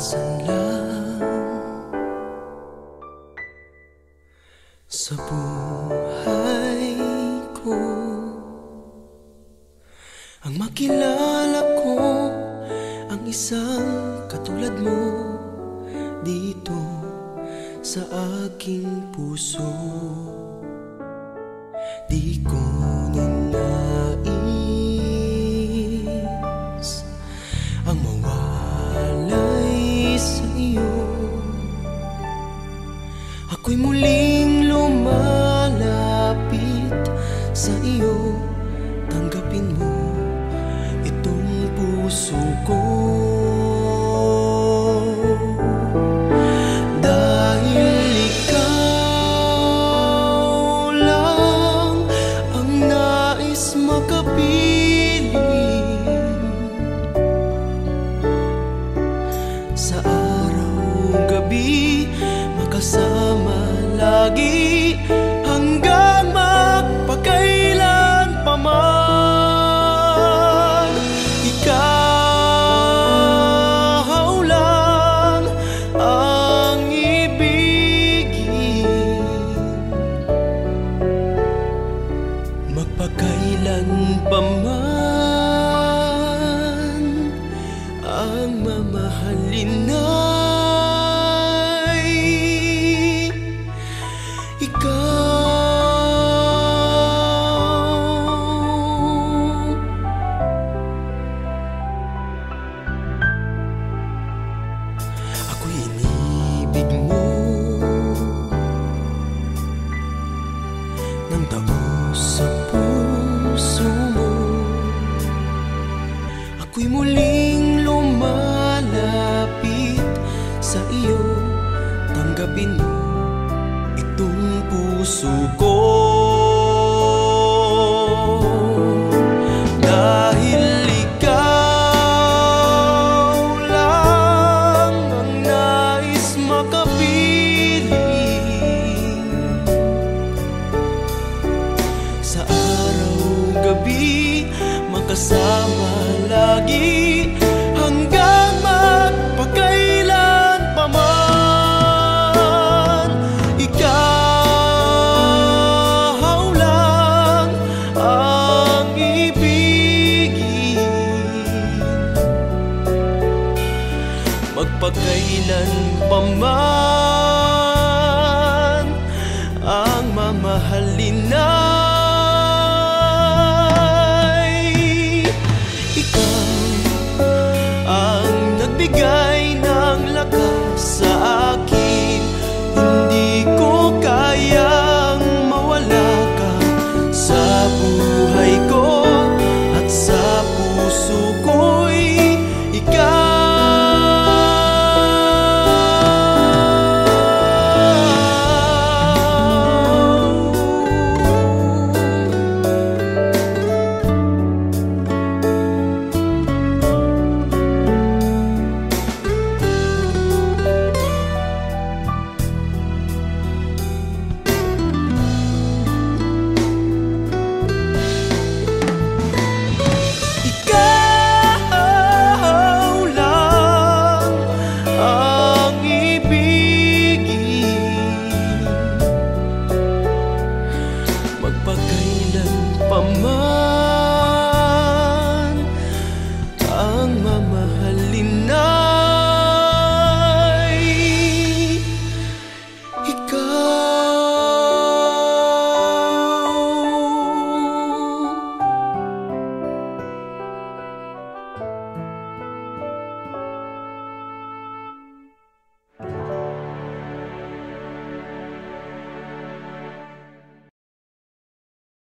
sa buhay ko ang makilala ko ang isang katulad mo dito sa aking puso. Di ko Ako'y muling lumalapit sa iyo. Tanggapin mo itong puso ko. Dahil ikaw lang ang makapiling. Sa araw gabi makasama lagi hanggang magpakailan pa man. Ikaw lang ang ibigin Magpakailan pa man ang mamahalin ay Ako'y muling lumalapit sa iyo. Tanggapin mo itong puso ko. Dahil ikaw lang ang nais makapiling Sa araw gabi makasama lagi hanggang magpakailan pa man. Ikaw lang ang ibigin. Magpakailan pa man ang mamahalin begun. mama.